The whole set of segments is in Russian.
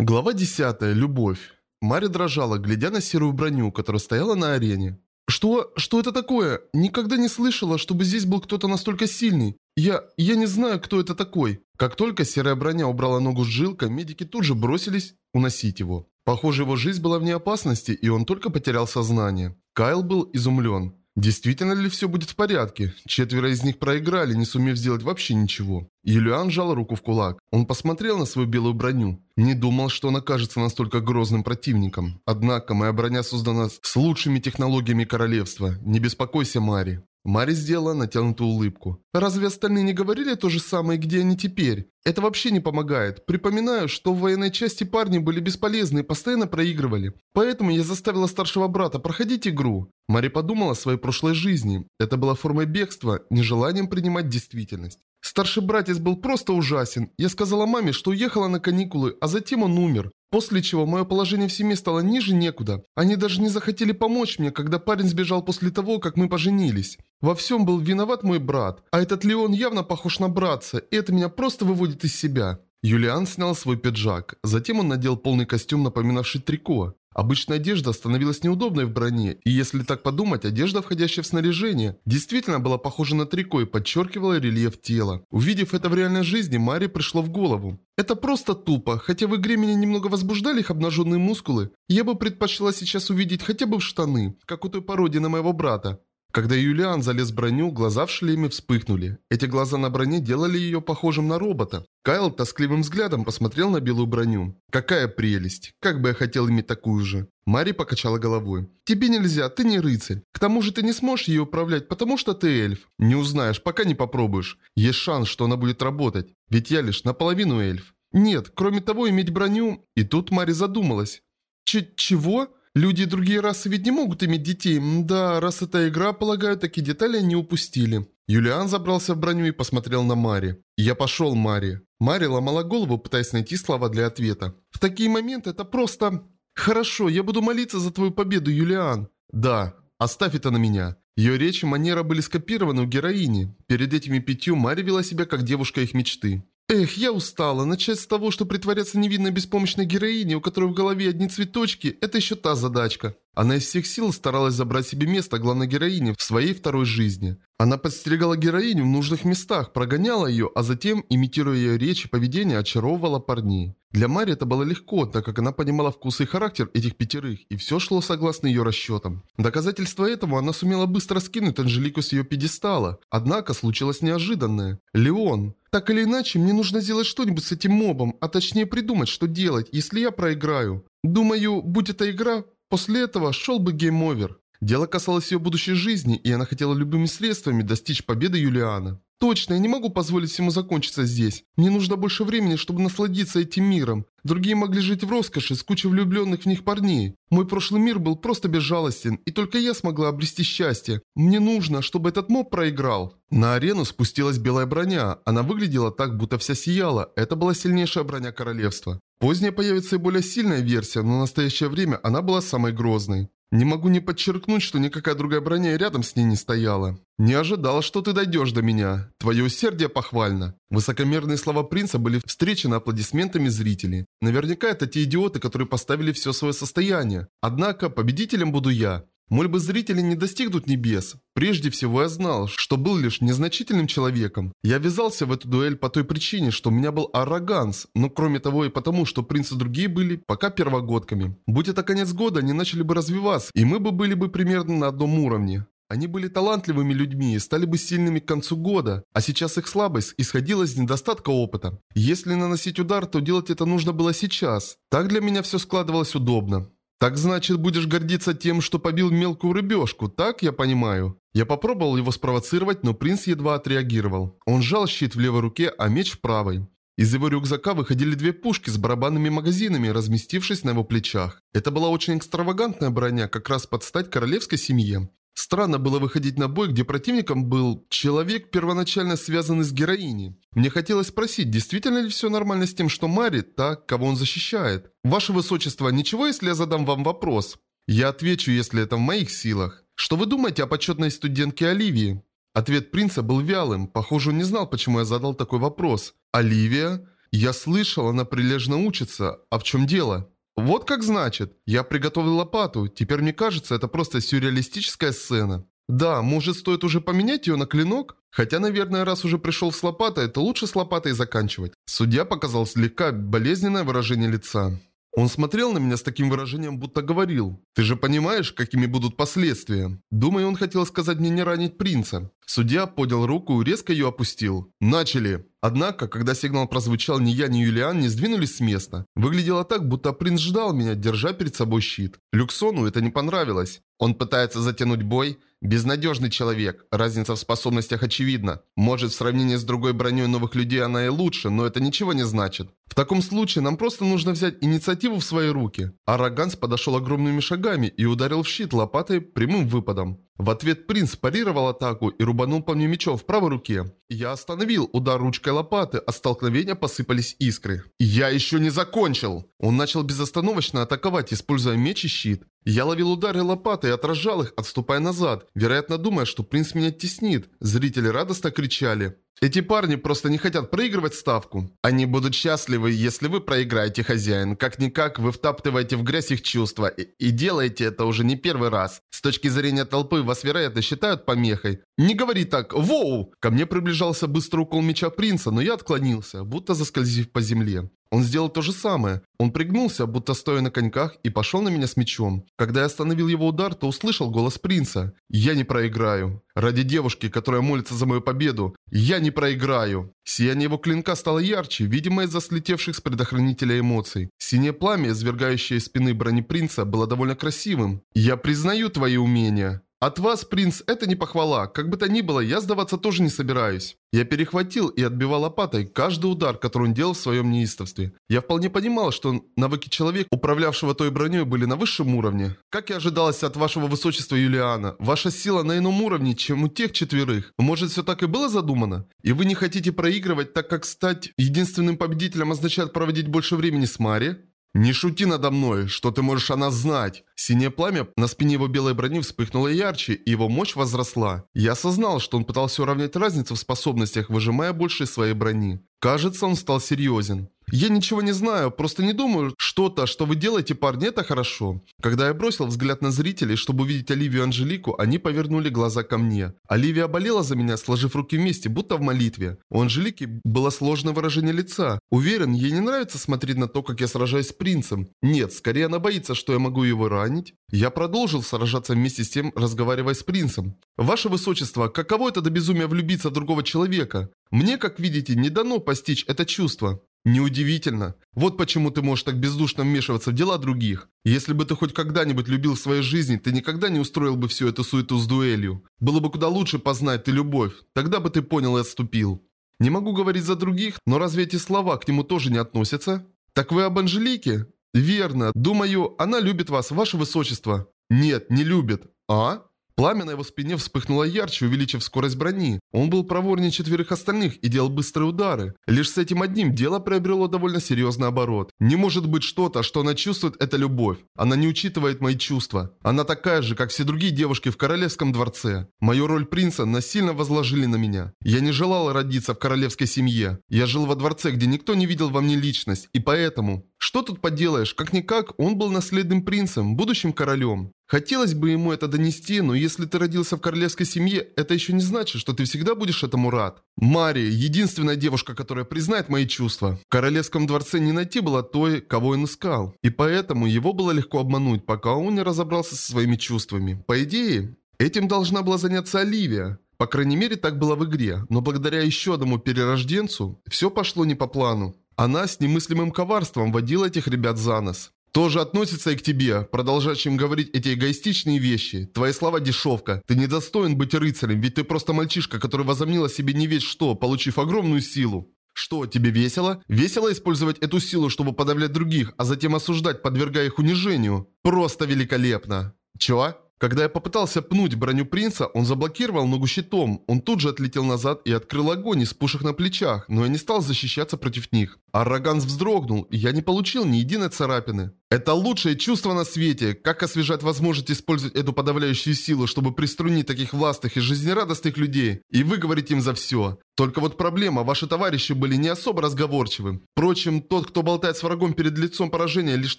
Глава 10. Любовь. Мария дрожала, глядя на серую броню, которая стояла на арене. «Что? Что это такое? Никогда не слышала, чтобы здесь был кто-то настолько сильный. Я... я не знаю, кто это такой». Как только серая броня убрала ногу с жилка, медики тут же бросились уносить его. Похоже, его жизнь была вне опасности, и он только потерял сознание. Кайл был изумлен. Действительно ли все будет в порядке? Четверо из них проиграли, не сумев сделать вообще ничего. Юлиан жал руку в кулак. Он посмотрел на свою белую броню. Не думал, что он окажется настолько грозным противником. Однако моя броня создана с лучшими технологиями королевства. Не беспокойся, Мари. Мари сделала натянутую улыбку. «Разве остальные не говорили то же самое, где они теперь? Это вообще не помогает. Припоминаю, что в военной части парни были бесполезны и постоянно проигрывали. Поэтому я заставила старшего брата проходить игру». Мари подумала о своей прошлой жизни. Это была формой бегства, нежеланием принимать действительность. Старший братец был просто ужасен. Я сказала маме, что уехала на каникулы, а затем он умер. После чего мое положение в семье стало ниже некуда. Они даже не захотели помочь мне, когда парень сбежал после того, как мы поженились. Во всем был виноват мой брат. А этот Леон явно похож на братца, и это меня просто выводит из себя. Юлиан снял свой пиджак. Затем он надел полный костюм, напоминавший трико. Обычная одежда становилась неудобной в броне, и если так подумать, одежда, входящая в снаряжение, действительно была похожа на трико и подчеркивала рельеф тела. Увидев это в реальной жизни, Маре пришло в голову. Это просто тупо, хотя в игре меня немного возбуждали их обнаженные мускулы, я бы предпочла сейчас увидеть хотя бы в штаны, как у той пародии на моего брата. Когда Юлиан залез в броню, глаза в шлеме вспыхнули. Эти глаза на броне делали ее похожим на робота. Кайл тоскливым взглядом посмотрел на белую броню. «Какая прелесть! Как бы я хотел иметь такую же!» Мари покачала головой. «Тебе нельзя, ты не рыцарь. К тому же ты не сможешь ее управлять, потому что ты эльф. Не узнаешь, пока не попробуешь. Есть шанс, что она будет работать. Ведь я лишь наполовину эльф. Нет, кроме того, иметь броню...» И тут Мари задумалась. Ч «Чего?» Люди и другие расы ведь не могут иметь детей. Да, раз это игра, полагаю, такие детали они упустили. Юлиан забрался в броню и посмотрел на Мари. «Я пошел, Мари». Мари ломала голову, пытаясь найти слова для ответа. «В такие моменты это просто...» «Хорошо, я буду молиться за твою победу, Юлиан». «Да, оставь это на меня». Ее речь и манера были скопированы у героини. Перед этими пятью Мари вела себя как девушка их мечты. Эх, я устала. Начать с того, что притворяться невинной беспомощной героиней, у которой в голове одни цветочки, это еще та задачка. Она из всех сил старалась забрать себе место главной героини в своей второй жизни. Она подстерегала героиню в нужных местах, прогоняла ее, а затем, имитируя ее речь и поведение, очаровывала парней. Для Мари это было легко, так как она понимала вкус и характер этих пятерых, и все шло согласно ее расчетам. Доказательство этому она сумела быстро скинуть Анжелику с ее пьедестала. Однако случилось неожиданное. Леон. Так или иначе, мне нужно сделать что-нибудь с этим мобом, а точнее придумать, что делать, если я проиграю. Думаю, будь это игра, после этого шел бы гейм-овер. Дело касалось ее будущей жизни, и она хотела любыми средствами достичь победы Юлиана. Точно, я не могу позволить всему закончиться здесь. Мне нужно больше времени, чтобы насладиться этим миром. Другие могли жить в роскоши с кучей влюбленных в них парней. Мой прошлый мир был просто безжалостен, и только я смогла обрести счастье. Мне нужно, чтобы этот моб проиграл. На арену спустилась белая броня. Она выглядела так, будто вся сияла. Это была сильнейшая броня королевства. Позднее появится и более сильная версия, но в настоящее время она была самой грозной. Не могу не подчеркнуть, что никакая другая броня рядом с ней не стояла. Не ожидал, что ты дойдешь до меня. Твое усердие похвально. Высокомерные слова принца были встречены аплодисментами зрителей. Наверняка это те идиоты, которые поставили все свое состояние. Однако победителем буду я. Мольбы зрителей не достигнут небес. Прежде всего я знал, что был лишь незначительным человеком. Я ввязался в эту дуэль по той причине, что у меня был арроганс, но кроме того и потому, что принцы другие были пока первогодками. Будь это конец года, они начали бы развиваться, и мы бы были бы примерно на одном уровне. Они были талантливыми людьми и стали бы сильными к концу года, а сейчас их слабость исходила из недостатка опыта. Если наносить удар, то делать это нужно было сейчас. Так для меня все складывалось удобно. «Так значит, будешь гордиться тем, что побил мелкую рыбешку, так я понимаю?» Я попробовал его спровоцировать, но принц едва отреагировал. Он сжал щит в левой руке, а меч в правой. Из его рюкзака выходили две пушки с барабанными магазинами, разместившись на его плечах. Это была очень экстравагантная броня, как раз под стать королевской семье. Странно было выходить на бой, где противником был человек, первоначально связанный с героиней. Мне хотелось спросить, действительно ли все нормально с тем, что Мари, та, кого он защищает? Ваше Высочество, ничего, если я задам вам вопрос? Я отвечу, если это в моих силах. Что вы думаете о почетной студентке Оливии? Ответ принца был вялым. Похоже, он не знал, почему я задал такой вопрос. Оливия? Я слышал, она прилежно учится. А в чем дело? Вот как значит. Я приготовил лопату. Теперь мне кажется, это просто сюрреалистическая сцена. Да, может стоит уже поменять ее на клинок? Хотя, наверное, раз уже пришел с лопатой, то лучше с лопатой заканчивать. Судья показал слегка болезненное выражение лица. Он смотрел на меня с таким выражением, будто говорил, «Ты же понимаешь, какими будут последствия?» Думаю, он хотел сказать мне не ранить принца. Судья поднял руку и резко ее опустил. «Начали!» Однако, когда сигнал прозвучал, ни я, ни Юлиан не сдвинулись с места. Выглядело так, будто принц ждал меня, держа перед собой щит. Люксону это не понравилось. Он пытается затянуть бой? Безнадежный человек. Разница в способностях очевидна. Может, в сравнении с другой броней новых людей она и лучше, но это ничего не значит. В таком случае нам просто нужно взять инициативу в свои руки. Араганс подошел огромными шагами и ударил в щит лопатой прямым выпадом. В ответ принц парировал атаку и рубанул по мне мечом в правой руке. Я остановил удар ручкой лопаты, а столкновения посыпались искры. «Я еще не закончил!» Он начал безостановочно атаковать, используя меч и щит. Я ловил удары лопаты и отражал их, отступая назад, вероятно думая, что принц меня теснит. Зрители радостно кричали. Эти парни просто не хотят проигрывать ставку. Они будут счастливы, если вы проиграете, хозяин. Как-никак, вы втаптываете в грязь их чувства. И, и делаете это уже не первый раз. С точки зрения толпы, вас, вероятно, считают помехой. Не говори так. Воу! Ко мне приближался быстрый укол меча принца, но я отклонился, будто заскользив по земле. Он сделал то же самое. Он пригнулся, будто стоя на коньках, и пошел на меня с мечом. Когда я остановил его удар, то услышал голос принца. «Я не проиграю. Ради девушки, которая молится за мою победу, я не проиграю». Сияние его клинка стало ярче, видимо из-за слетевших с предохранителя эмоций. Синее пламя, извергающее из спины брони принца, было довольно красивым. «Я признаю твои умения». От вас, принц, это не похвала. Как бы то ни было, я сдаваться тоже не собираюсь. Я перехватил и отбивал лопатой каждый удар, который он делал в своем неистовстве. Я вполне понимал, что навыки человека, управлявшего той броней, были на высшем уровне. Как и ожидалось от вашего высочества Юлиана, ваша сила на ином уровне, чем у тех четверых. Может, все так и было задумано? И вы не хотите проигрывать, так как стать единственным победителем означает проводить больше времени с Мари? «Не шути надо мной, что ты можешь о нас знать!» Синее пламя на спине его белой брони вспыхнуло ярче, и его мощь возросла. Я осознал, что он пытался уравнять разницу в способностях, выжимая больше своей брони. Кажется, он стал серьезен. Я ничего не знаю, просто не думаю, что-то, что вы делаете, парни, это хорошо. Когда я бросил взгляд на зрителей, чтобы увидеть Оливию и Анжелику, они повернули глаза ко мне. Оливия болела за меня, сложив руки вместе, будто в молитве. У Анжелики было сложное выражение лица. Уверен, ей не нравится смотреть на то, как я сражаюсь с принцем. Нет, скорее она боится, что я могу его ранить. Я продолжил сражаться вместе с тем, разговаривая с принцем. «Ваше Высочество, каково это до безумия влюбиться в другого человека? Мне, как видите, не дано постичь это чувство. Неудивительно. Вот почему ты можешь так бездушно вмешиваться в дела других. Если бы ты хоть когда-нибудь любил в своей жизни, ты никогда не устроил бы всю эту суету с дуэлью. Было бы куда лучше познать ты любовь. Тогда бы ты понял и отступил. Не могу говорить за других, но разве эти слова к нему тоже не относятся? Так вы об Анжелике? Верно. Думаю, она любит вас, ваше высочество. Нет, не любит. А? Пламя на его спине вспыхнуло ярче, увеличив скорость брони. Он был проворнее четверых остальных и делал быстрые удары. Лишь с этим одним дело приобрело довольно серьезный оборот. Не может быть что-то, что она чувствует, это любовь. Она не учитывает мои чувства. Она такая же, как все другие девушки в королевском дворце. Мою роль принца насильно возложили на меня. Я не желал родиться в королевской семье. Я жил во дворце, где никто не видел во мне личность, и поэтому... Что тут поделаешь, как-никак, он был наследным принцем, будущим королем. Хотелось бы ему это донести, но если ты родился в королевской семье, это еще не значит, что ты всегда будешь этому рад. Мари – единственная девушка, которая признает мои чувства. В королевском дворце не найти было той, кого он искал. И поэтому его было легко обмануть, пока он не разобрался со своими чувствами. По идее, этим должна была заняться Оливия. По крайней мере, так было в игре, но благодаря еще одному перерожденцу, все пошло не по плану. Она с немыслимым коварством водила этих ребят за нос. Тоже относится и к тебе, продолжающим говорить эти эгоистичные вещи. Твои слова дешевка. Ты недостоин быть рыцарем, ведь ты просто мальчишка, который возомнил о себе не весь что, получив огромную силу. Что, тебе весело? Весело использовать эту силу, чтобы подавлять других, а затем осуждать, подвергая их унижению? Просто великолепно. Чё? Когда я попытался пнуть броню принца, он заблокировал ногу щитом. Он тут же отлетел назад и открыл огонь из пушек на плечах, но я не стал защищаться против них. Арроганс вздрогнул, и я не получил ни единой царапины. Это лучшее чувство на свете. Как освежать возможность использовать эту подавляющую силу, чтобы приструнить таких властных и жизнерадостных людей и выговорить им за все. Только вот проблема, ваши товарищи были не особо разговорчивы. Впрочем, тот, кто болтает с врагом перед лицом поражения, лишь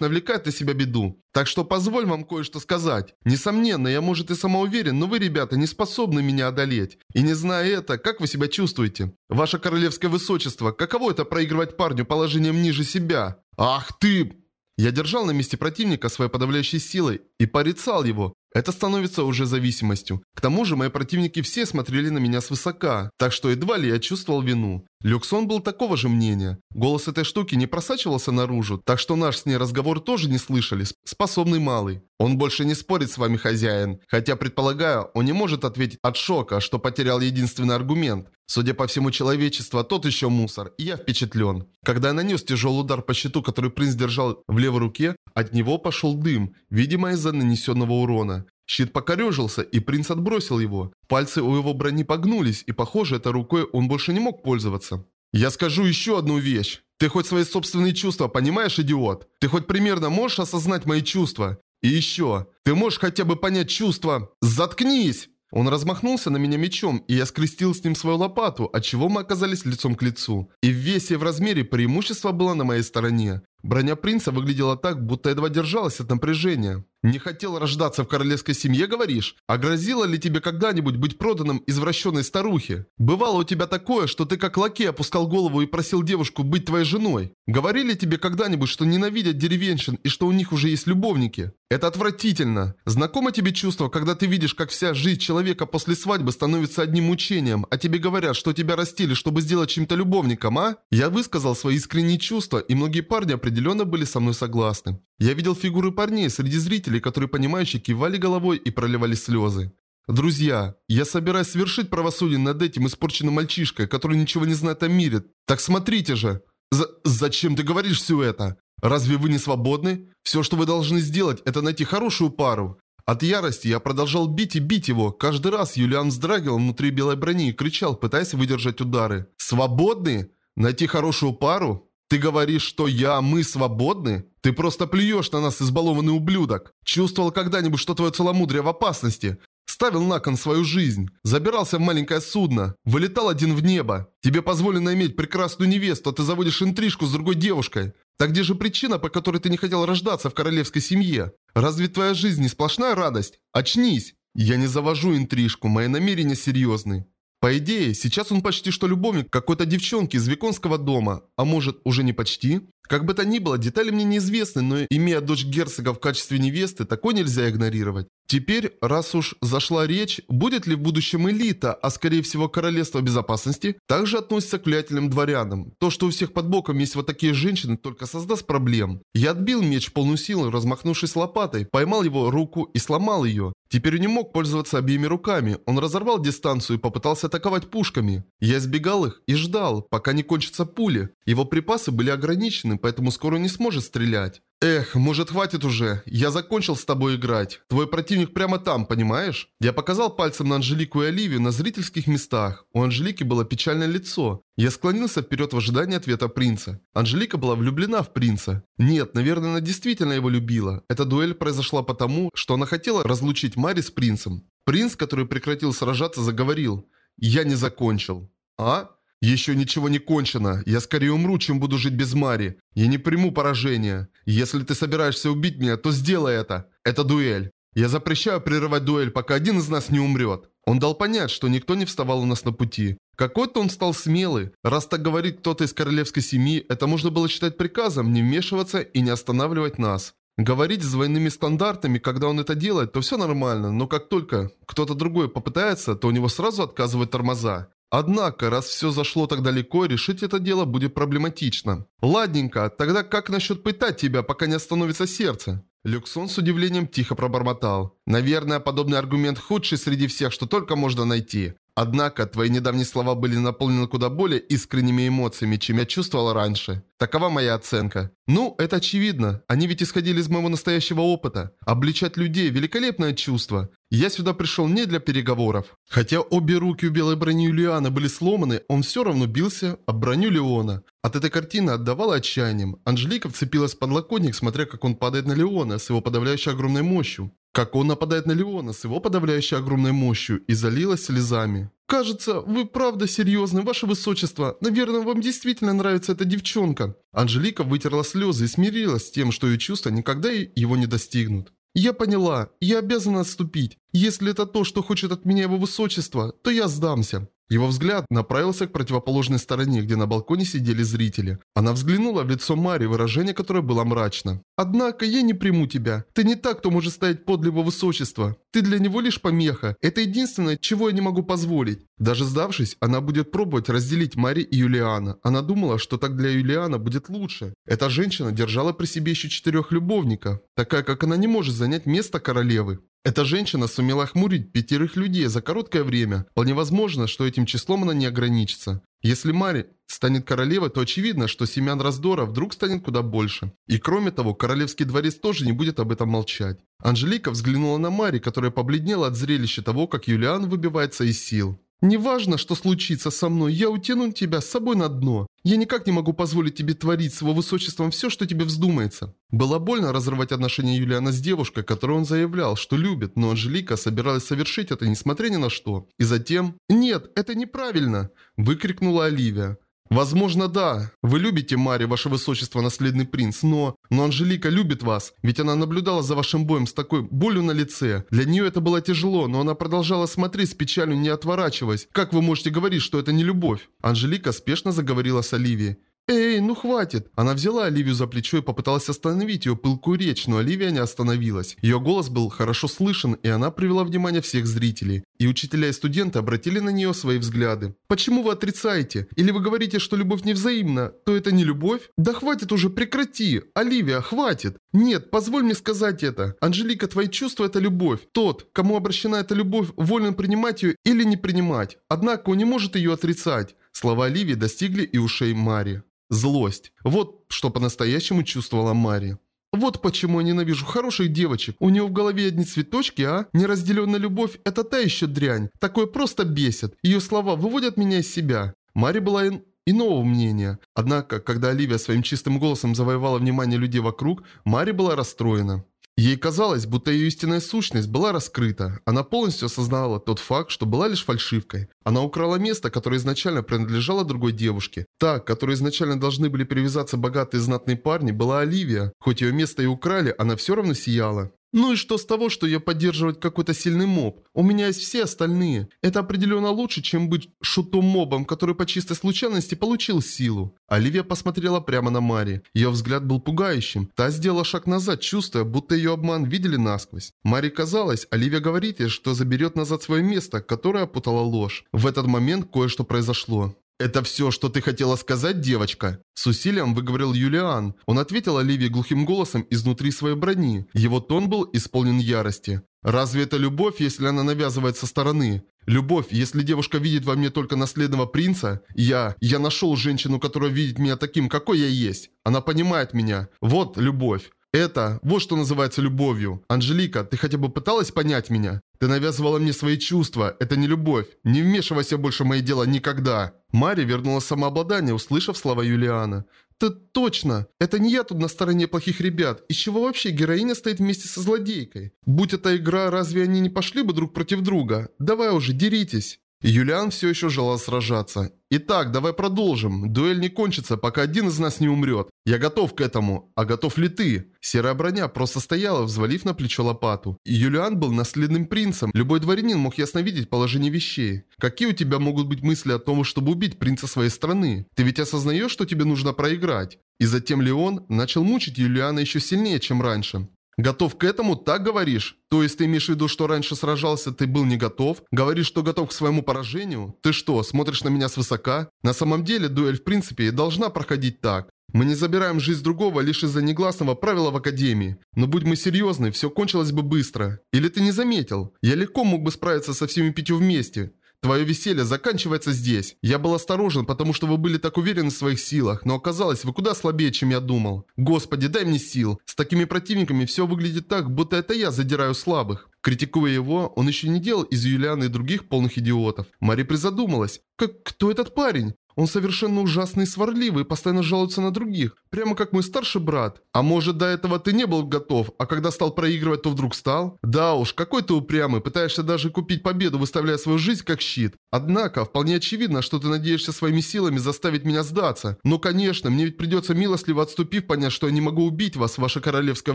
навлекает на себя беду. Так что позволь вам кое-что сказать. Несомненно, я может и самоуверен, но вы, ребята, не способны меня одолеть. И не зная это, как вы себя чувствуете? Ваше королевское высочество, каково это проигрывать парню положением ниже себя? Ах ты... Я держал на месте противника своей подавляющей силой и порицал его. Это становится уже зависимостью. К тому же мои противники все смотрели на меня свысока, так что едва ли я чувствовал вину. Люксон был такого же мнения. Голос этой штуки не просачивался наружу, так что наш с ней разговор тоже не слышали, способный малый. Он больше не спорит с вами, хозяин. Хотя, предполагаю, он не может ответить от шока, что потерял единственный аргумент. Судя по всему человечество, тот еще мусор, и я впечатлен. Когда я нанес тяжелый удар по щиту, который принц держал в левой руке, от него пошел дым, видимо из-за нанесенного урона. Щит покорежился, и принц отбросил его. Пальцы у его брони погнулись, и похоже, этой рукой он больше не мог пользоваться. «Я скажу еще одну вещь. Ты хоть свои собственные чувства понимаешь, идиот? Ты хоть примерно можешь осознать мои чувства? И еще, ты можешь хотя бы понять чувства? Заткнись!» Он размахнулся на меня мечом, и я скрестил с ним свою лопату, отчего мы оказались лицом к лицу. И в весе и в размере преимущество было на моей стороне. Броня принца выглядела так, будто едва держалась от напряжения. «Не хотел рождаться в королевской семье, говоришь? А грозило ли тебе когда-нибудь быть проданным извращенной старухе? Бывало у тебя такое, что ты как лакей опускал голову и просил девушку быть твоей женой? Говорили тебе когда-нибудь, что ненавидят деревенщин и что у них уже есть любовники? Это отвратительно. Знакомо тебе чувство, когда ты видишь, как вся жизнь человека после свадьбы становится одним мучением, а тебе говорят, что тебя растили, чтобы сделать чем-то любовником, а? Я высказал свои искренние чувства, и многие парни определенно были со мной согласны. Я видел фигуры парней среди зрителей, которые понимающе кивали головой и проливали слезы. Друзья, я собираюсь совершить правосудие над этим испорченным мальчишкой, который ничего не знает о мире. Так смотрите же. З зачем ты говоришь все это? Разве вы не свободны? Все, что вы должны сделать, это найти хорошую пару. От ярости я продолжал бить и бить его. Каждый раз Юлиан вздрагивал внутри белой брони и кричал, пытаясь выдержать удары. «Свободны? Найти хорошую пару? Ты говоришь, что я, мы свободны? Ты просто плюешь на нас, избалованный ублюдок. Чувствовал когда-нибудь, что твое целомудрие в опасности? Ставил на кон свою жизнь. Забирался в маленькое судно. Вылетал один в небо. Тебе позволено иметь прекрасную невесту, а ты заводишь интрижку с другой девушкой. Так где же причина, по которой ты не хотел рождаться в королевской семье? Разве твоя жизнь не сплошная радость? Очнись! Я не завожу интрижку, мои намерения серьезны. По идее, сейчас он почти что любовник какой-то девчонки из Виконского дома, а может уже не почти? Как бы то ни было, детали мне неизвестны, но имея дочь герцога в качестве невесты, такое нельзя игнорировать. Теперь, раз уж зашла речь, будет ли в будущем элита, а скорее всего королевство безопасности, также относится к влиятельным дворянам. То, что у всех под боком есть вот такие женщины, только создаст проблем. Я отбил меч полную силу, размахнувшись лопатой, поймал его руку и сломал ее. Теперь он не мог пользоваться обеими руками, он разорвал дистанцию и попытался атаковать пушками. Я избегал их и ждал, пока не кончатся пули. Его припасы были ограничены, поэтому скоро не сможет стрелять. Эх, может хватит уже. Я закончил с тобой играть. Твой противник прямо там, понимаешь? Я показал пальцем на Анжелику и Оливию на зрительских местах. У Анжелики было печальное лицо. Я склонился вперед в ожидании ответа принца. Анжелика была влюблена в принца. Нет, наверное, она действительно его любила. Эта дуэль произошла потому, что она хотела разлучить Мари с принцем. Принц, который прекратил сражаться, заговорил. «Я не закончил». «А?» Еще ничего не кончено. Я скорее умру, чем буду жить без Мари. Я не приму поражения. Если ты собираешься убить меня, то сделай это. Это дуэль. Я запрещаю прерывать дуэль, пока один из нас не умрет. Он дал понять, что никто не вставал у нас на пути. Какой-то он стал смелый. Раз так говорит кто-то из королевской семьи, это можно было считать приказом не вмешиваться и не останавливать нас. Говорить с двойными стандартами, когда он это делает, то все нормально, но как только кто-то другой попытается, то у него сразу отказывают тормоза. Однако, раз все зашло так далеко, решить это дело будет проблематично. Ладненько, тогда как насчет пытать тебя, пока не остановится сердце? Люксон с удивлением тихо пробормотал. Наверное, подобный аргумент худший среди всех, что только можно найти. Однако, твои недавние слова были наполнены куда более искренними эмоциями, чем я чувствовал раньше. Такова моя оценка. Ну, это очевидно. Они ведь исходили из моего настоящего опыта. Обличать людей – великолепное чувство. Я сюда пришел не для переговоров. Хотя обе руки у белой брони Юлиана были сломаны, он все равно бился об броню Леона. От этой картины отдавала отчаянием. Анжелика вцепилась в подлокотник, смотря как он падает на Леона с его подавляющей огромной мощью. Как он нападает на Леона с его подавляющей огромной мощью и залилась слезами. «Кажется, вы правда серьезны, ваше высочество. Наверное, вам действительно нравится эта девчонка». Анжелика вытерла слезы и смирилась с тем, что ее чувства никогда его не достигнут. «Я поняла. Я обязана отступить. Если это то, что хочет от меня его высочество, то я сдамся». Его взгляд направился к противоположной стороне, где на балконе сидели зрители. Она взглянула в лицо Мари, выражение которое было мрачно. «Однако я не приму тебя. Ты не так, кто может стоять подле его высочества. Ты для него лишь помеха. Это единственное, чего я не могу позволить». Даже сдавшись, она будет пробовать разделить Мари и Юлиана. Она думала, что так для Юлиана будет лучше. Эта женщина держала при себе еще четырех любовников, такая как она не может занять место королевы. Эта женщина сумела охмурить пятерых людей за короткое время. Вполне возможно, что этим числом она не ограничится. Если Мари станет королевой, то очевидно, что семян раздора вдруг станет куда больше. И кроме того, королевский дворец тоже не будет об этом молчать. Анжелика взглянула на Мари, которая побледнела от зрелища того, как Юлиан выбивается из сил. «Неважно, что случится со мной, я утяну тебя с собой на дно. Я никак не могу позволить тебе творить с его высочеством все, что тебе вздумается». Было больно разрывать отношения Юлиана с девушкой, которой он заявлял, что любит, но Анжелика собиралась совершить это, несмотря ни на что. И затем «Нет, это неправильно!» – выкрикнула Оливия. Возможно, да. Вы любите Мари, ваше высочество, наследный принц, но... Но Анжелика любит вас, ведь она наблюдала за вашим боем с такой болью на лице. Для нее это было тяжело, но она продолжала смотреть с печалью, не отворачиваясь. Как вы можете говорить, что это не любовь? Анжелика спешно заговорила с Оливией. «Эй, ну хватит!» Она взяла Оливию за плечо и попыталась остановить ее пылкую речь, но Оливия не остановилась. Ее голос был хорошо слышен, и она привела внимание всех зрителей. И учителя и студенты обратили на нее свои взгляды. «Почему вы отрицаете? Или вы говорите, что любовь невзаимна? То это не любовь? Да хватит уже, прекрати! Оливия, хватит! Нет, позволь мне сказать это. Анжелика, твои чувства – это любовь. Тот, кому обращена эта любовь, волен принимать ее или не принимать. Однако он не может ее отрицать». Слова Оливии достигли и ушей Мари. Злость. Вот что по-настоящему чувствовала Мари. Вот почему я ненавижу хороших девочек. У нее в голове одни цветочки, а? Неразделенная любовь – это та еще дрянь. Такое просто бесит. Ее слова выводят меня из себя. Мари была ин иного мнения. Однако, когда Оливия своим чистым голосом завоевала внимание людей вокруг, Мари была расстроена. Ей казалось, будто ее истинная сущность была раскрыта. Она полностью осознала тот факт, что была лишь фальшивкой. Она украла место, которое изначально принадлежало другой девушке. Та, к которой изначально должны были привязаться богатые знатные парни, была Оливия. Хоть ее место и украли, она все равно сияла. Ну и что с того, что я поддерживать какой-то сильный моб? У меня есть все остальные. Это определенно лучше, чем быть шутом-мобом, который по чистой случайности получил силу. Оливия посмотрела прямо на Мари. Ее взгляд был пугающим. Та сделала шаг назад, чувствуя, будто ее обман видели насквозь. Мари казалось, Оливия говорит ей, что заберет назад свое место, которое опутала ложь. В этот момент кое-что произошло. «Это все, что ты хотела сказать, девочка?» С усилием выговорил Юлиан. Он ответил Оливии глухим голосом изнутри своей брони. Его тон был исполнен ярости. «Разве это любовь, если она навязывает со стороны? Любовь, если девушка видит во мне только наследного принца? Я... Я нашел женщину, которая видит меня таким, какой я есть. Она понимает меня. Вот любовь. Это, вот что называется любовью. Анжелика, ты хотя бы пыталась понять меня? Ты навязывала мне свои чувства. Это не любовь. Не вмешивайся больше в мои дела никогда. Мари вернула самообладание, услышав слова Юлиана. «Ты точно! Это не я тут на стороне плохих ребят. Из чего вообще героиня стоит вместе со злодейкой? Будь это игра, разве они не пошли бы друг против друга? Давай уже, деритесь!» Юлиан все еще желал сражаться. Итак, давай продолжим. Дуэль не кончится, пока один из нас не умрет. Я готов к этому. А готов ли ты? Серая броня просто стояла, взвалив на плечо лопату. И Юлиан был наследным принцем. Любой дворянин мог ясно видеть положение вещей. Какие у тебя могут быть мысли о том, чтобы убить принца своей страны? Ты ведь осознаешь, что тебе нужно проиграть? И затем Леон начал мучить Юлиана еще сильнее, чем раньше. Готов к этому, так говоришь? То есть ты имеешь в виду, что раньше сражался, ты был не готов? Говоришь, что готов к своему поражению? Ты что, смотришь на меня свысока? На самом деле, дуэль в принципе должна проходить так. Мы не забираем жизнь другого лишь из-за негласного правила в Академии. Но будь мы серьезны, все кончилось бы быстро. Или ты не заметил? Я легко мог бы справиться со всеми пятью вместе. Твое веселье заканчивается здесь. Я был осторожен, потому что вы были так уверены в своих силах, но оказалось, вы куда слабее, чем я думал. Господи, дай мне сил. С такими противниками все выглядит так, будто это я задираю слабых. Критикуя его, он еще не делал из Юлианы и других полных идиотов. Мари призадумалась. Как, кто этот парень? Он совершенно ужасный и сварливый, постоянно жалуется на других, прямо как мой старший брат. А может до этого ты не был готов, а когда стал проигрывать, то вдруг стал? Да уж, какой ты упрямый, пытаешься даже купить победу, выставляя свою жизнь как щит. Однако, вполне очевидно, что ты надеешься своими силами заставить меня сдаться. Но конечно, мне ведь придется милостливо отступив понять, что я не могу убить вас, ваше королевское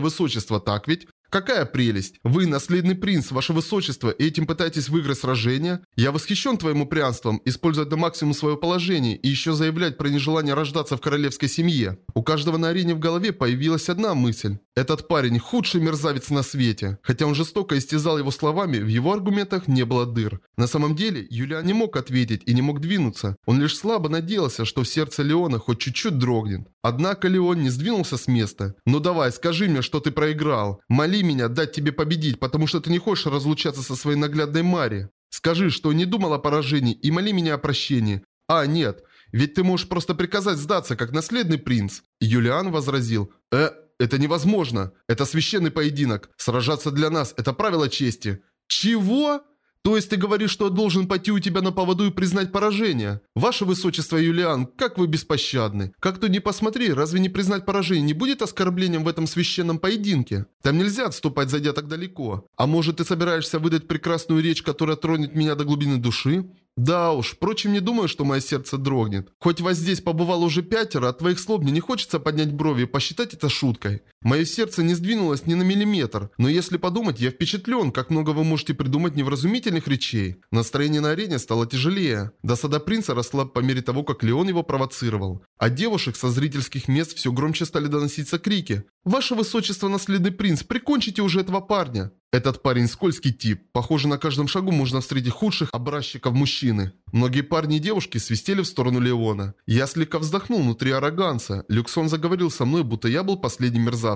высочество, так ведь? Какая прелесть! Вы наследный принц, ваше высочество, и этим пытаетесь выиграть сражение? Я восхищен твоим упрямством, использовать до максимума свое положение и еще заявлять про нежелание рождаться в королевской семье. У каждого на арене в голове появилась одна мысль. Этот парень – худший мерзавец на свете. Хотя он жестоко истязал его словами, в его аргументах не было дыр. На самом деле, Юлиан не мог ответить и не мог двинуться. Он лишь слабо надеялся, что в сердце Леона хоть чуть-чуть дрогнет. Однако Леон не сдвинулся с места. «Ну давай, скажи мне, что ты проиграл. Моли меня дать тебе победить, потому что ты не хочешь разлучаться со своей наглядной Мари. Скажи, что не думал о поражении и моли меня о прощении. А, нет, ведь ты можешь просто приказать сдаться, как наследный принц». Юлиан возразил. «Э, это невозможно. Это священный поединок. Сражаться для нас – это правило чести». «Чего?» То есть ты говоришь, что я должен пойти у тебя на поводу и признать поражение? Ваше Высочество Юлиан, как вы беспощадны. Как то не посмотри, разве не признать поражение не будет оскорблением в этом священном поединке? Там нельзя отступать, зайдя так далеко. А может ты собираешься выдать прекрасную речь, которая тронет меня до глубины души? Да уж, впрочем, не думаю, что мое сердце дрогнет. Хоть вас здесь побывало уже пятеро, от твоих слов мне не хочется поднять брови и посчитать это шуткой. Мое сердце не сдвинулось ни на миллиметр, но если подумать, я впечатлен, как много вы можете придумать невразумительных речей. Настроение на арене стало тяжелее. Досада принца росла по мере того, как Леон его провоцировал. А девушек со зрительских мест все громче стали доноситься крики. «Ваше высочество, наследный принц, прикончите уже этого парня!» Этот парень скользкий тип. Похоже, на каждом шагу можно встретить худших образчиков мужчины. Многие парни и девушки свистели в сторону Леона. Я слегка вздохнул внутри ароганца. Люксон заговорил со мной, будто я был последним мерзавцем.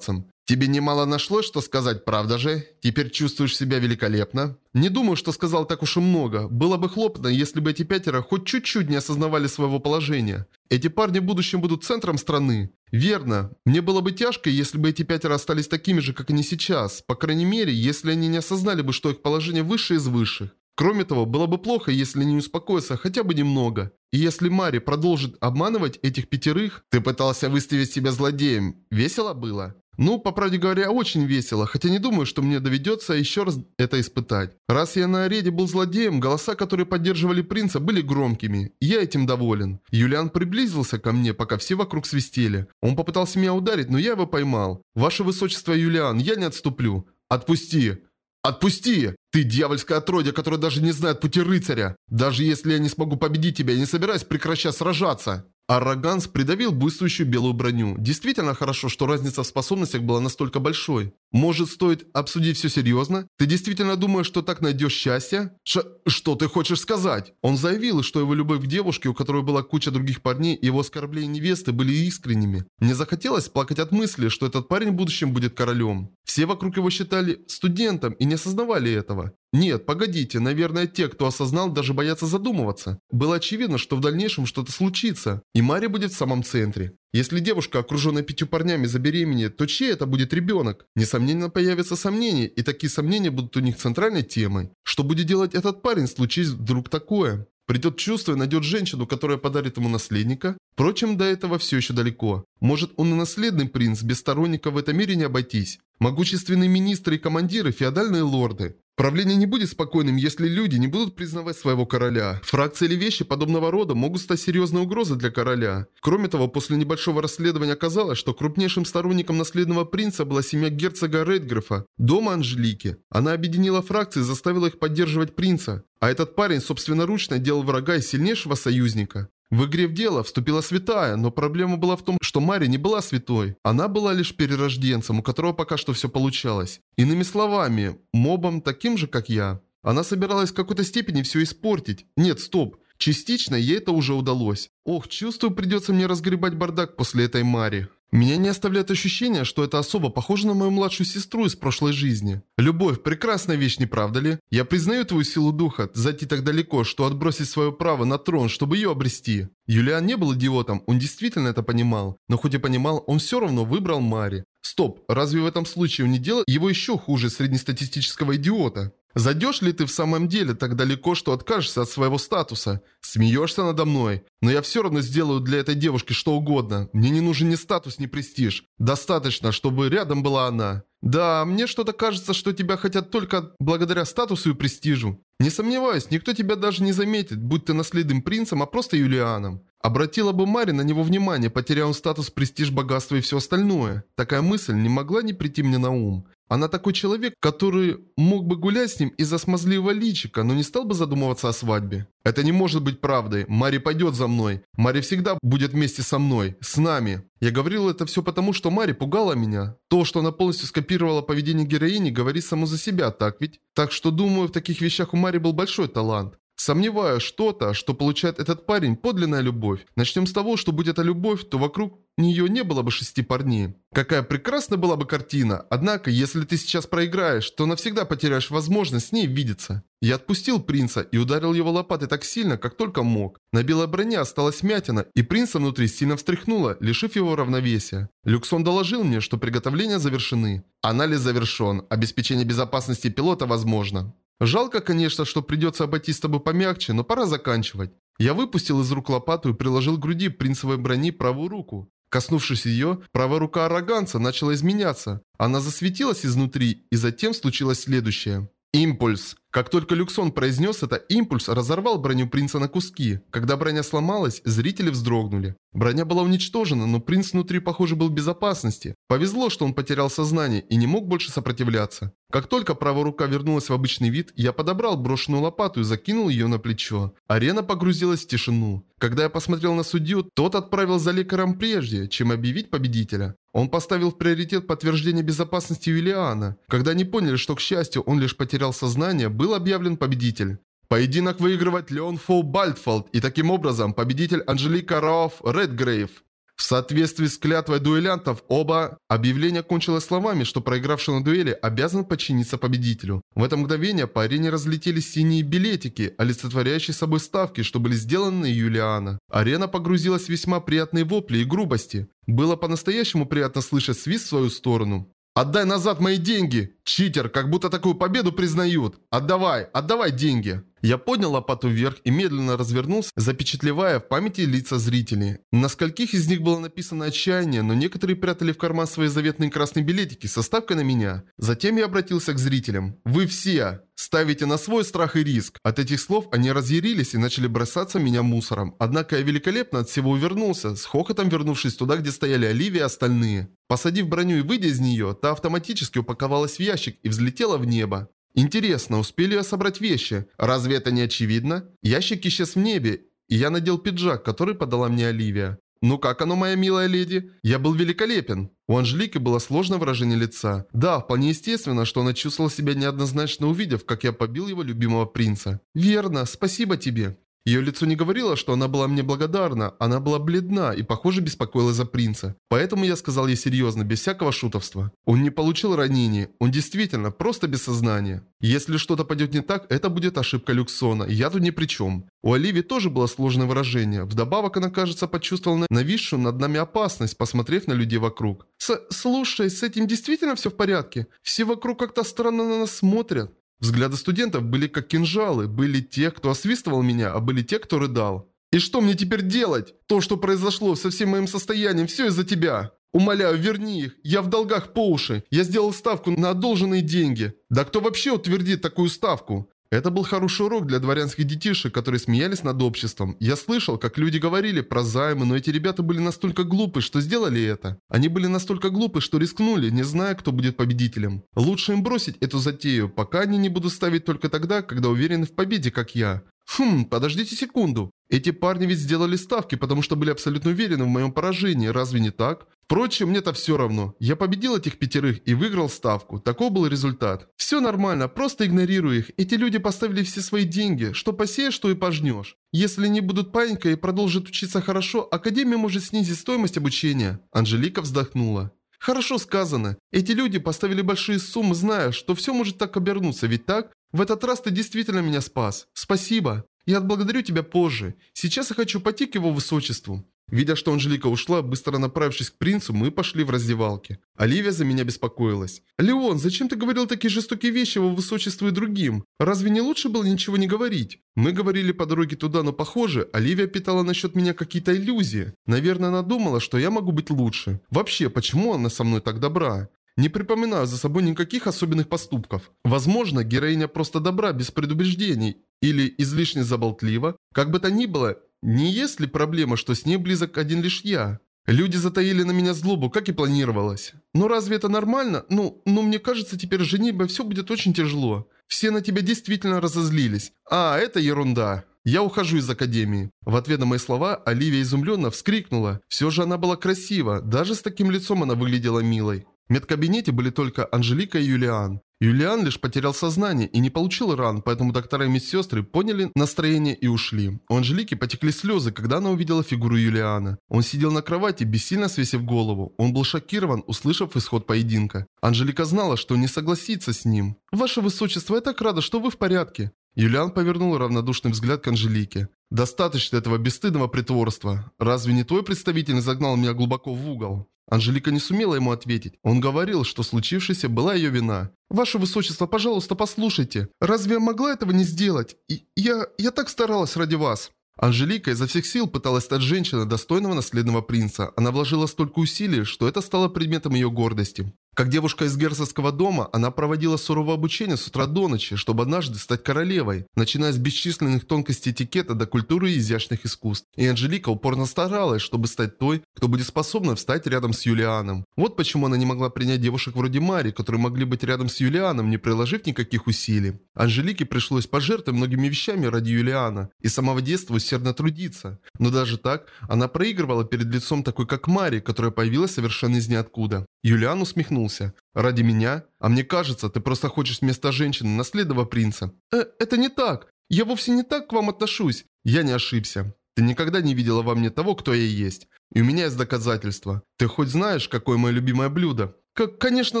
«Тебе немало нашлось, что сказать, правда же? Теперь чувствуешь себя великолепно?» Не думаю, что сказал так уж и много. Было бы хлопотно, если бы эти пятеро хоть чуть-чуть не осознавали своего положения. Эти парни в будущем будут центром страны. Верно. Мне было бы тяжко, если бы эти пятеро остались такими же, как они сейчас. По крайней мере, если они не осознали бы, что их положение выше из высших. Кроме того, было бы плохо, если не успокоиться хотя бы немного. И если Мари продолжит обманывать этих пятерых, ты пытался выставить себя злодеем. Весело было? Ну, по правде говоря, очень весело, хотя не думаю, что мне доведется еще раз это испытать. Раз я на арене был злодеем, голоса, которые поддерживали принца, были громкими. Я этим доволен. Юлиан приблизился ко мне, пока все вокруг свистели. Он попытался меня ударить, но я его поймал. Ваше высочество Юлиан, я не отступлю. Отпусти. «Отпусти! Ты дьявольское отродье, которое даже не знает пути рыцаря! Даже если я не смогу победить тебя, я не собираюсь прекращать сражаться!» Арроганс придавил буйствующую белую броню. Действительно хорошо, что разница в способностях была настолько большой. Может, стоит обсудить все серьезно? Ты действительно думаешь, что так найдешь счастье? Ш что ты хочешь сказать? Он заявил, что его любовь к девушке, у которой была куча других парней, его оскорбления невесты были искренними. Мне захотелось плакать от мысли, что этот парень в будущем будет королем. Все вокруг его считали студентом и не осознавали этого. Нет, погодите, наверное, те, кто осознал, даже боятся задумываться. Было очевидно, что в дальнейшем что-то случится, и Мария будет в самом центре. Если девушка, окруженная пятью парнями, забеременеет, то чей это будет ребенок? Несомненно, появятся сомнения, и такие сомнения будут у них центральной темой. Что будет делать этот парень, случись вдруг такое? Придет чувство и найдет женщину, которая подарит ему наследника? Впрочем, до этого все еще далеко. Может, он и наследный принц, без сторонников в этом мире не обойтись. Могущественные министры и командиры, феодальные лорды. Правление не будет спокойным, если люди не будут признавать своего короля. Фракции или вещи подобного рода могут стать серьезной угрозой для короля. Кроме того, после небольшого расследования оказалось, что крупнейшим сторонником наследного принца была семья герцога Рейдгрефа, дома Анжелики. Она объединила фракции и заставила их поддерживать принца. А этот парень собственноручно делал врага из сильнейшего союзника. В игре в дело вступила святая, но проблема была в том, что Мари не была святой. Она была лишь перерожденцем, у которого пока что все получалось. Иными словами, мобом таким же, как я. Она собиралась в какой-то степени все испортить. Нет, стоп. Частично ей это уже удалось. Ох, чувствую, придется мне разгребать бардак после этой Мари. Меня не оставляет ощущение, что это особо похоже на мою младшую сестру из прошлой жизни. Любовь – прекрасная вещь, не правда ли? Я признаю твою силу духа, зайти так далеко, что отбросить свое право на трон, чтобы ее обрести. Юлиан не был идиотом, он действительно это понимал. Но хоть и понимал, он все равно выбрал Мари. Стоп, разве в этом случае он не делает его еще хуже среднестатистического идиота? Зайдешь ли ты в самом деле так далеко, что откажешься от своего статуса? Смеешься надо мной? Но я все равно сделаю для этой девушки что угодно. Мне не нужен ни статус, ни престиж. Достаточно, чтобы рядом была она. Да, мне что-то кажется, что тебя хотят только благодаря статусу и престижу. Не сомневаюсь, никто тебя даже не заметит, будь ты наследным принцем, а просто Юлианом. Обратила бы Мари на него внимание, потерял он статус, престиж, богатство и все остальное. Такая мысль не могла не прийти мне на ум. Она такой человек, который мог бы гулять с ним из-за смазливого личика, но не стал бы задумываться о свадьбе. Это не может быть правдой. Мари пойдет за мной. Мари всегда будет вместе со мной. С нами. Я говорил это все потому, что Мари пугала меня. То, что она полностью скопировала поведение героини, говорит само за себя, так ведь? Так что думаю, в таких вещах у Мари был большой талант. Сомневаюсь, что-то, что получает этот парень, подлинная любовь. Начнем с того, что будь это любовь, то вокруг нее не было бы шести парней. Какая прекрасная была бы картина. Однако, если ты сейчас проиграешь, то навсегда потеряешь возможность с ней видеться. Я отпустил принца и ударил его лопатой так сильно, как только мог. На белой броне осталась мятина, и принца внутри сильно встряхнуло, лишив его равновесия. Люксон доложил мне, что приготовления завершены. Анализ завершен. Обеспечение безопасности пилота возможно. Жалко, конечно, что придется обойтись с тобой помягче, но пора заканчивать. Я выпустил из рук лопату и приложил к груди принцевой брони правую руку. Коснувшись ее, правая рука ароганца начала изменяться. Она засветилась изнутри, и затем случилось следующее. Импульс. Как только Люксон произнес это, импульс разорвал броню принца на куски. Когда броня сломалась, зрители вздрогнули. Броня была уничтожена, но принц внутри, похоже, был в безопасности. Повезло, что он потерял сознание и не мог больше сопротивляться. Как только правая рука вернулась в обычный вид, я подобрал брошенную лопату и закинул ее на плечо. Арена погрузилась в тишину. Когда я посмотрел на судью, тот отправил за лекарем прежде, чем объявить победителя. Он поставил в приоритет подтверждение безопасности Юлиана. Когда они поняли, что, к счастью, он лишь потерял сознание, был объявлен победитель. Поединок выигрывает Леон Фоу Бальтфолд и таким образом победитель Анжелика Рауф Редгрейв. В соответствии с клятвой дуэлянтов, оба объявления кончилось словами, что проигравший на дуэли обязан подчиниться победителю. В это мгновение по арене разлетелись синие билетики, олицетворяющие собой ставки, что были сделаны на Юлиана. Арена погрузилась в весьма приятные вопли и грубости. Было по-настоящему приятно слышать свист в свою сторону. «Отдай назад мои деньги! Читер, как будто такую победу признают! Отдавай, отдавай деньги!» Я поднял лопату вверх и медленно развернулся, запечатлевая в памяти лица зрителей. На скольких из них было написано отчаяние, но некоторые прятали в карман свои заветные красные билетики со ставкой на меня. Затем я обратился к зрителям. «Вы все ставите на свой страх и риск». От этих слов они разъярились и начали бросаться меня мусором. Однако я великолепно от всего увернулся, с хохотом вернувшись туда, где стояли Оливия и остальные. Посадив броню и выйдя из нее, та автоматически упаковалась в ящик и взлетела в небо. Интересно, успели я собрать вещи? Разве это не очевидно? Ящик исчез в небе, и я надел пиджак, который подала мне Оливия. «Ну как оно, моя милая леди? Я был великолепен». У Анжелики было сложное выражение лица. Да, вполне естественно, что она чувствовала себя неоднозначно увидев, как я побил его любимого принца. «Верно, спасибо тебе». Ее лицо не говорило, что она была мне благодарна, она была бледна и, похоже, беспокоилась за принца. Поэтому я сказал ей серьезно, без всякого шутовства. Он не получил ранения, он действительно просто без сознания. Если что-то пойдет не так, это будет ошибка Люксона, я тут ни при чем. У Оливии тоже было сложное выражение. Вдобавок она, кажется, почувствовала нависшую над нами опасность, посмотрев на людей вокруг. С «Слушай, с этим действительно все в порядке? Все вокруг как-то странно на нас смотрят». Взгляды студентов были как кинжалы. Были те, кто освистывал меня, а были те, кто рыдал. «И что мне теперь делать? То, что произошло со всем моим состоянием, все из-за тебя!» Умоляю, верни их. Я в долгах по уши. Я сделал ставку на одолженные деньги. Да кто вообще утвердит такую ставку? Это был хороший урок для дворянских детишек, которые смеялись над обществом. Я слышал, как люди говорили про займы, но эти ребята были настолько глупы, что сделали это. Они были настолько глупы, что рискнули, не зная, кто будет победителем. Лучше им бросить эту затею, пока они не будут ставить только тогда, когда уверены в победе, как я. Хм, подождите секунду. Эти парни ведь сделали ставки, потому что были абсолютно уверены в моем поражении, разве не так? Впрочем, мне-то все равно. Я победил этих пятерых и выиграл ставку. Такой был результат. Все нормально, просто игнорируй их. Эти люди поставили все свои деньги. Что посеешь, что и пожнешь. Если не будут паника и продолжат учиться хорошо, Академия может снизить стоимость обучения. Анжелика вздохнула. Хорошо сказано. Эти люди поставили большие суммы, зная, что все может так обернуться, ведь так? В этот раз ты действительно меня спас. Спасибо. Я отблагодарю тебя позже. Сейчас я хочу пойти к его высочеству. Видя, что Анжелика ушла, быстро направившись к принцу, мы пошли в раздевалке. Оливия за меня беспокоилась. «Леон, зачем ты говорил такие жестокие вещи его высочеству и другим? Разве не лучше было ничего не говорить?» Мы говорили по дороге туда, но похоже, Оливия питала насчет меня какие-то иллюзии. Наверное, она думала, что я могу быть лучше. Вообще, почему она со мной так добра? Не припоминаю за собой никаких особенных поступков. Возможно, героиня просто добра, без предубеждений. Или излишне заболтлива. Как бы то ни было, не есть ли проблема, что с ней близок один лишь я? Люди затаили на меня злобу, как и планировалось. Но разве это нормально? Ну, ну мне кажется, теперь женитьба все будет очень тяжело. Все на тебя действительно разозлились. А, это ерунда. Я ухожу из академии. В ответ на мои слова Оливия изумленно вскрикнула. Все же она была красива, даже с таким лицом она выглядела милой. В медкабинете были только Анжелика и Юлиан. Юлиан лишь потерял сознание и не получил ран, поэтому доктора и медсестры поняли настроение и ушли. У Анжелики потекли слезы, когда она увидела фигуру Юлиана. Он сидел на кровати, бессильно свесив голову. Он был шокирован, услышав исход поединка. Анжелика знала, что не согласится с ним. «Ваше Высочество, я так рада, что вы в порядке». Юлиан повернул равнодушный взгляд к Анжелике. «Достаточно этого бесстыдного притворства. Разве не твой представитель загнал меня глубоко в угол?» Анжелика не сумела ему ответить. Он говорил, что случившееся была ее вина. «Ваше Высочество, пожалуйста, послушайте. Разве я могла этого не сделать? И я... я так старалась ради вас». Анжелика изо всех сил пыталась стать женщиной достойного наследного принца. Она вложила столько усилий, что это стало предметом ее гордости. Как девушка из герцогского дома, она проводила суровое обучение с утра до ночи, чтобы однажды стать королевой, начиная с бесчисленных тонкостей этикета до культуры и изящных искусств. И Анжелика упорно старалась, чтобы стать той, кто будет способна встать рядом с Юлианом. Вот почему она не могла принять девушек вроде Мари, которые могли быть рядом с Юлианом, не приложив никаких усилий. Анжелике пришлось пожертвовать многими вещами ради Юлиана и самого детства усердно трудиться. Но даже так, она проигрывала перед лицом такой как Мари, которая появилась совершенно из ниоткуда. Юлиан усмехнулся. «Ради меня? А мне кажется, ты просто хочешь вместо женщины наследного принца». «Э, это не так. Я вовсе не так к вам отношусь». «Я не ошибся. Ты никогда не видела во мне того, кто я есть. И у меня есть доказательства. Ты хоть знаешь, какое мое любимое блюдо?» «Как, конечно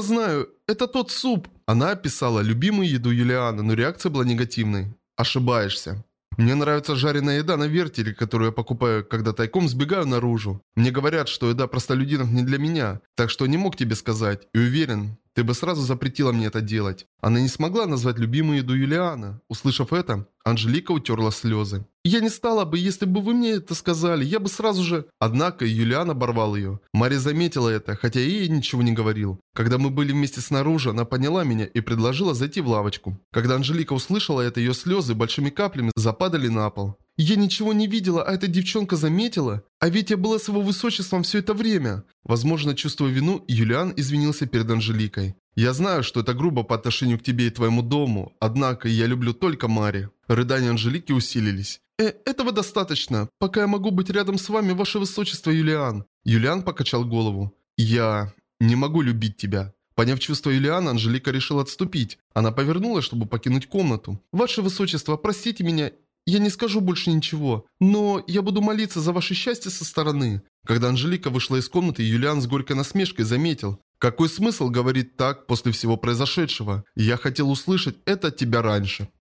знаю. Это тот суп». Она описала любимую еду Юлиана, но реакция была негативной. «Ошибаешься. Мне нравится жареная еда на вертеле, которую я покупаю, когда тайком сбегаю наружу. Мне говорят, что еда простолюдинов не для меня, так что не мог тебе сказать. И уверен, ты бы сразу запретила мне это делать. Она не смогла назвать любимую еду Юлиана. Услышав это, Анжелика утерла слезы. «Я не стала бы, если бы вы мне это сказали, я бы сразу же...» Однако Юлиан оборвал ее. Мария заметила это, хотя и ей ничего не говорил. Когда мы были вместе снаружи, она поняла меня и предложила зайти в лавочку. Когда Анжелика услышала это, ее слезы большими каплями западали на пол. «Я ничего не видела, а эта девчонка заметила? А ведь я была с его высочеством все это время!» Возможно, чувствуя вину, Юлиан извинился перед Анжеликой. «Я знаю, что это грубо по отношению к тебе и твоему дому, однако я люблю только Мари». Рыдания Анжелики усилились. «Э, этого достаточно. Пока я могу быть рядом с вами, ваше высочество Юлиан». Юлиан покачал голову. «Я не могу любить тебя». Поняв чувство Юлиана, Анжелика решила отступить. Она повернулась, чтобы покинуть комнату. «Ваше высочество, простите меня, я не скажу больше ничего, но я буду молиться за ваше счастье со стороны». Когда Анжелика вышла из комнаты, Юлиан с горькой насмешкой заметил. «Какой смысл говорить так после всего произошедшего? Я хотел услышать это от тебя раньше».